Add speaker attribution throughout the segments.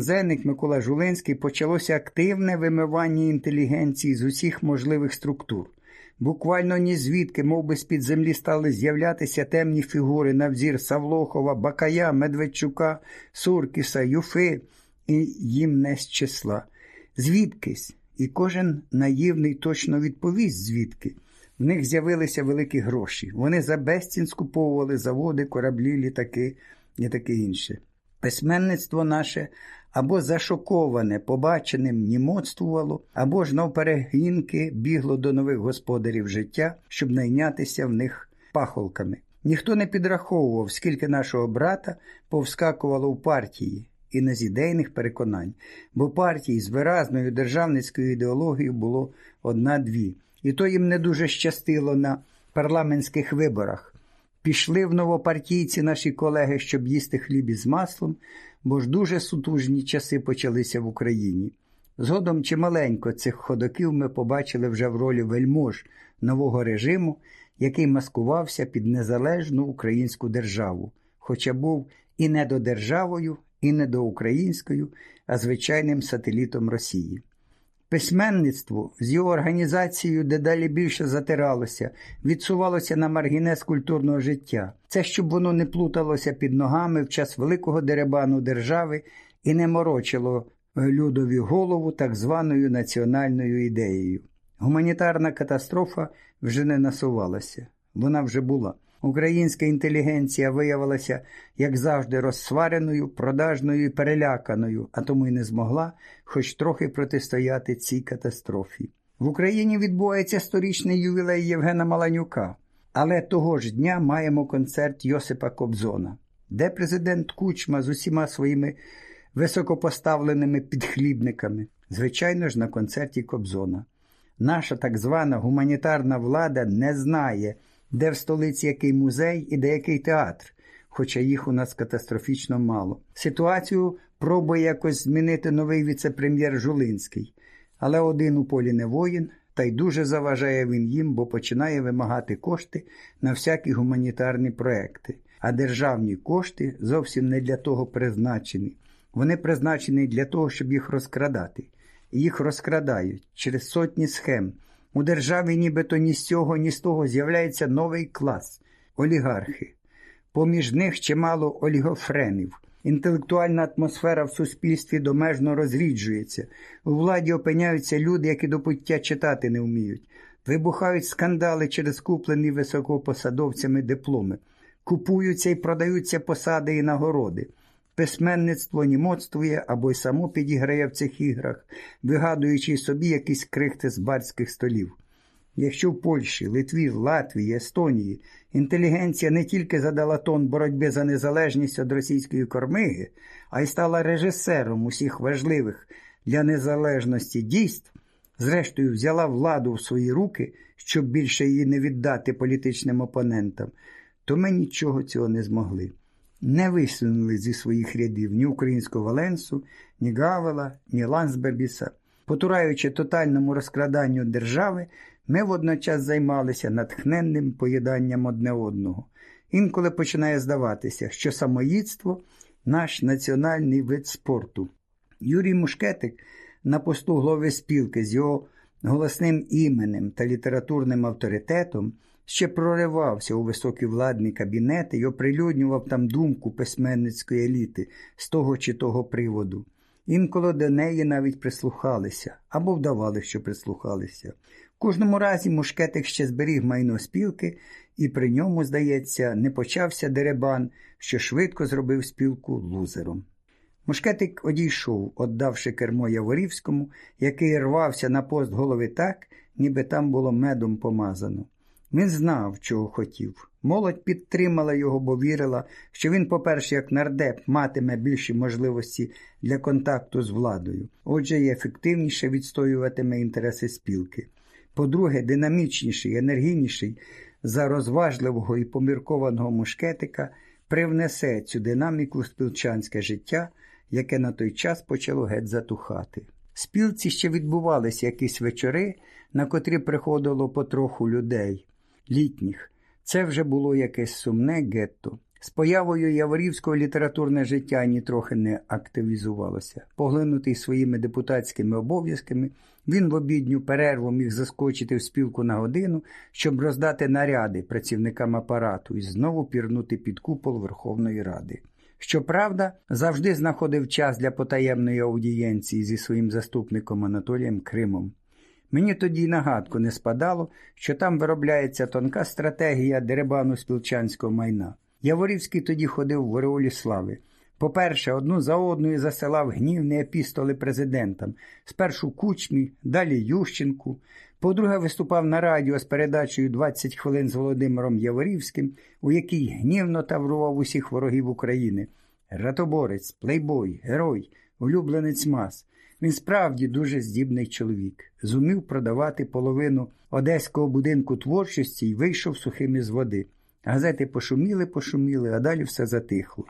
Speaker 1: Зенник Микола Жулинський почалося активне вимивання інтелігенції з усіх можливих структур. Буквально ні звідки, мов би з-під землі, стали з'являтися темні фігури на взір Савлохова, Бакая, Медведчука, Суркіса, Юфи і їм не з числа. Звідкись, і кожен наївний точно відповість, звідки. В них з'явилися великі гроші. Вони за безцін скуповували заводи, кораблі, літаки і таке інше. Письменництво наше або зашоковане, побаченим німоцтвувало, або ж навперегінки бігло до нових господарів життя, щоб найнятися в них пахолками. Ніхто не підраховував, скільки нашого брата повскакувало в партії і не з ідейних переконань, бо партій з виразною державницькою ідеологією було одна-дві, і то їм не дуже щастило на парламентських виборах. Пішли в новопартійці наші колеги, щоб їсти хліб із маслом, бо ж дуже сутужні часи почалися в Україні. Згодом чималенько цих ходоків ми побачили вже в ролі вельмож нового режиму, який маскувався під незалежну українську державу, хоча був і не до державою, і не до українською, а звичайним сателітом Росії. Письменництво з його організацією дедалі більше затиралося, відсувалося на маргінез культурного життя. Це щоб воно не плуталося під ногами в час великого деребану держави і не морочило людові голову так званою національною ідеєю. Гуманітарна катастрофа вже не насувалася, вона вже була. Українська інтелігенція виявилася, як завжди, розсвареною, продажною і переляканою, а тому й не змогла хоч трохи протистояти цій катастрофі. В Україні відбувається сторічний ювілей Євгена Маланюка, але того ж дня маємо концерт Йосипа Кобзона, де президент Кучма з усіма своїми високопоставленими підхлібниками, звичайно ж, на концерті Кобзона. Наша так звана гуманітарна влада не знає де в столиці який музей і де який театр, хоча їх у нас катастрофічно мало. Ситуацію пробує якось змінити новий віце-прем'єр Жулинський, але один у полі не воїн, та й дуже заважає він їм, бо починає вимагати кошти на всякі гуманітарні проекти. А державні кошти зовсім не для того призначені. Вони призначені для того, щоб їх розкрадати. І їх розкрадають через сотні схем. У державі нібито ні з цього, ні з того з'являється новий клас олігархи. Поміж них чимало олігофренів. Інтелектуальна атмосфера в суспільстві домежно розріджується. У владі опиняються люди, які до пуття читати не вміють. Вибухають скандали через куплені високопосадовцями дипломи, купуються і продаються посади і нагороди. Письменництво німоцтвує або й само підіграє в цих іграх, вигадуючи собі якісь крихти з барських столів. Якщо в Польщі, Литві, Латвії, Естонії інтелігенція не тільки задала тон боротьби за незалежність від російської кормиги, а й стала режисером усіх важливих для незалежності дійств, зрештою взяла владу в свої руки, щоб більше її не віддати політичним опонентам, то ми нічого цього не змогли не висунули зі своїх рядів ні українського Валенсу, ні Гавела, ні Лансбергіса. Потураючи тотальному розкраданню держави, ми водночас займалися натхненним поїданням одне одного. Інколи починає здаватися, що самоїдство наш національний вид спорту. Юрій Мушкетик на посту голови спілки з його голосним іменем та літературним авторитетом ще проривався у високі владні кабінети і оприлюднював там думку письменницької еліти з того чи того приводу. Інколи до неї навіть прислухалися або вдавали, що прислухалися. В кожному разі мушкетик ще зберіг майно спілки, і при ньому, здається, не почався деребан, що швидко зробив спілку лузером. Мушкетик одійшов, отдавши кермо Яворівському, який рвався на пост голови так, ніби там було медом помазано. Він знав, чого хотів. Молодь підтримала його, бо вірила, що він, по-перше, як нардеп, матиме більші можливості для контакту з владою, отже, і ефективніше відстоюватиме інтереси спілки. По-друге, динамічніший, енергійніший за розважливого і поміркованого мушкетика привнесе цю динаміку в спілчанське життя, яке на той час почало геть затухати. Спілці ще відбувалися якісь вечори, на котрі приходило потроху людей літніх. Це вже було якесь сумне гетто. З появою Яворівського літературне життя нітрохи не активізувалося. Поглинутий своїми депутатськими обов'язками, він в обідню перерву міг заскочити в спілку на годину, щоб роздати наряди працівникам апарату і знову пірнути під купол Верховної Ради. Щоправда, завжди знаходив час для потаємної аудієнції зі своїм заступником Анатолієм Кримом. Мені тоді й нагадку не спадало, що там виробляється тонка стратегія деребану спілчанського майна. Яворівський тоді ходив в Ореолі слави. По-перше, одну за одною засилав гнівні епістоли президентам, спершу кучмі, далі Ющенку. По-друге, виступав на радіо з передачею «20 хвилин з Володимиром Яворівським, у якій гнівно таврував усіх ворогів України. Ратоборець, плейбой, герой, улюбленець мас. Він справді дуже здібний чоловік, зумів продавати половину одеського будинку творчості і вийшов сухим із води. Газети пошуміли, пошуміли, а далі все затихло.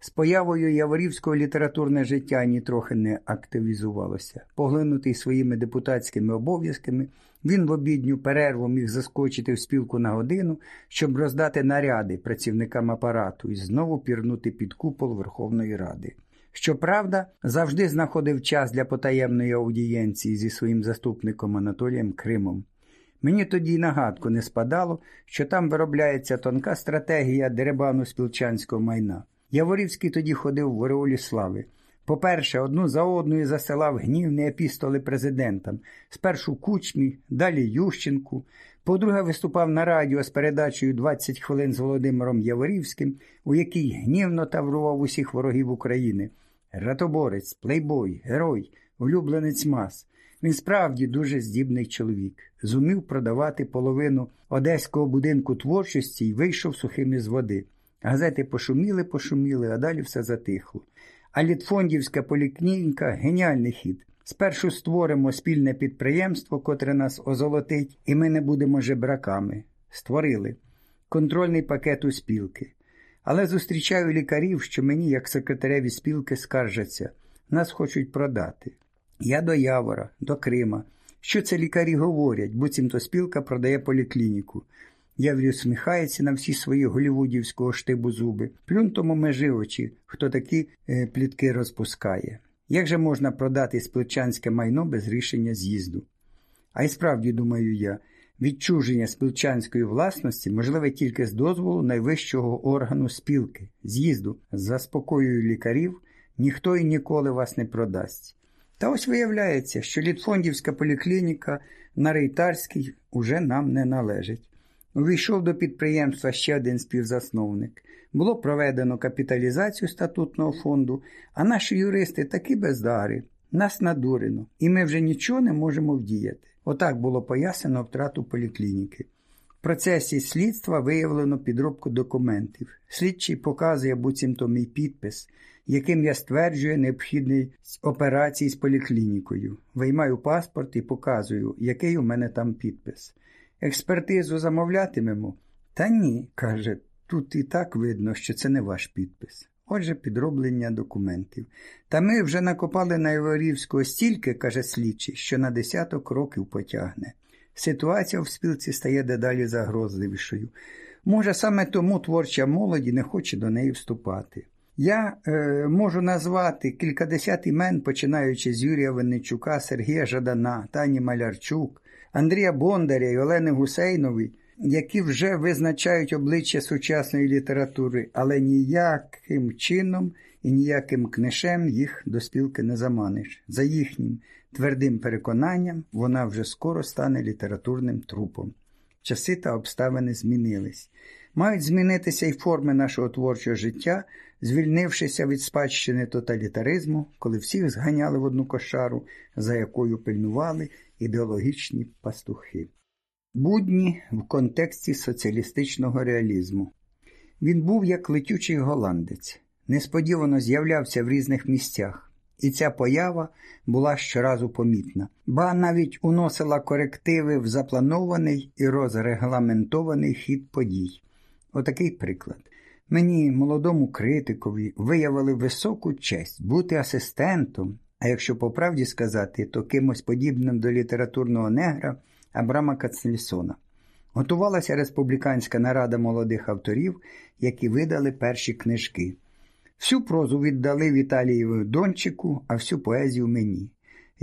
Speaker 1: З появою Яворівського літературне життя нітрохи не активізувалося. Поглинутий своїми депутатськими обов'язками, він в обідню перерву міг заскочити в спілку на годину, щоб роздати наряди працівникам апарату і знову пірнути під купол Верховної Ради. Щоправда, завжди знаходив час для потаємної аудієнції зі своїм заступником Анатолієм Кримом. Мені тоді нагадку не спадало, що там виробляється тонка стратегія деребану спілчанського майна. Яворівський тоді ходив в Ореолі слави. По-перше, одну за одною засилав гнівні епістоли президентам, спершу кучмі, далі Ющенку. По-друге, виступав на радіо з передачею «20 хвилин з Володимиром Яворівським, у якій гнівно таврував усіх ворогів України. Ратоборець, плейбой, герой, улюбленець мас. Він справді дуже здібний чоловік, зумів продавати половину одеського будинку творчості і вийшов сухим із води. Газети пошуміли, пошуміли, а далі все затихло. А Літфондівська поліклініка геніальний хід. Спершу створимо спільне підприємство, котре нас озолотить, і ми не будемо жебраками. Створили контрольний пакет у спілки. Але зустрічаю лікарів, що мені, як секретареві спілки, скаржаться. Нас хочуть продати. Я до Явора, до Крима. Що це лікарі говорять, буцімто спілка продає поліклініку. Яврі усміхається на всі свої голівудівського штибу зуби. Плюн тому межи очі, хто такі е, плітки розпускає. Як же можна продати сплечанське майно без рішення з'їзду? А й справді, думаю я, відчуження спілчанської власності можливе тільки з дозволу найвищого органу спілки, з'їзду, заспокоюю лікарів, ніхто і ніколи вас не продасть. Та ось виявляється, що Літфондівська поліклініка на Рейтарській уже нам не належить. Увійшов до підприємства ще один співзасновник. Було проведено капіталізацію статутного фонду, а наші юристи такі бездари, нас надурено, і ми вже нічого не можемо вдіяти. Отак було пояснено втрату поліклініки. В процесі слідства виявлено підробку документів. Слідчий показує буцімто мій підпис, яким я стверджую необхідність операції з поліклінікою. Виймаю паспорт і показую, який у мене там підпис. Експертизу замовлятимемо? Та ні, каже, тут і так видно, що це не ваш підпис. Отже, підроблення документів. Та ми вже накопали на Іворівського стільки, каже слідчий, що на десяток років потягне. Ситуація в спілці стає дедалі загрозливішою. Може, саме тому творча молоді не хоче до неї вступати. Я е, можу назвати кількадесят імен, починаючи з Юрія Винничука, Сергія Жадана, Тані Малярчук, Андрія Бондаря і Олени Гусейнові, які вже визначають обличчя сучасної літератури, але ніяким чином і ніяким книшем їх до спілки не заманиш. За їхнім твердим переконанням, вона вже скоро стане літературним трупом. Часи та обставини змінились. Мають змінитися й форми нашого творчого життя, звільнившися від спадщини тоталітаризму, коли всіх зганяли в одну кошару, за якою пильнували ідеологічні пастухи. Будні в контексті соціалістичного реалізму. Він був як летючий голландець, несподівано з'являвся в різних місцях, і ця поява була щоразу помітна, ба навіть уносила корективи в запланований і розрегламентований хід подій. Отакий приклад. Мені, молодому критикові, виявили високу честь бути асистентом, а якщо по правді сказати, то кимось подібним до літературного негра Абрама Кацнельсона. Готувалася республіканська нарада молодих авторів, які видали перші книжки. Всю прозу віддали Віталієву Дончику, а всю поезію мені.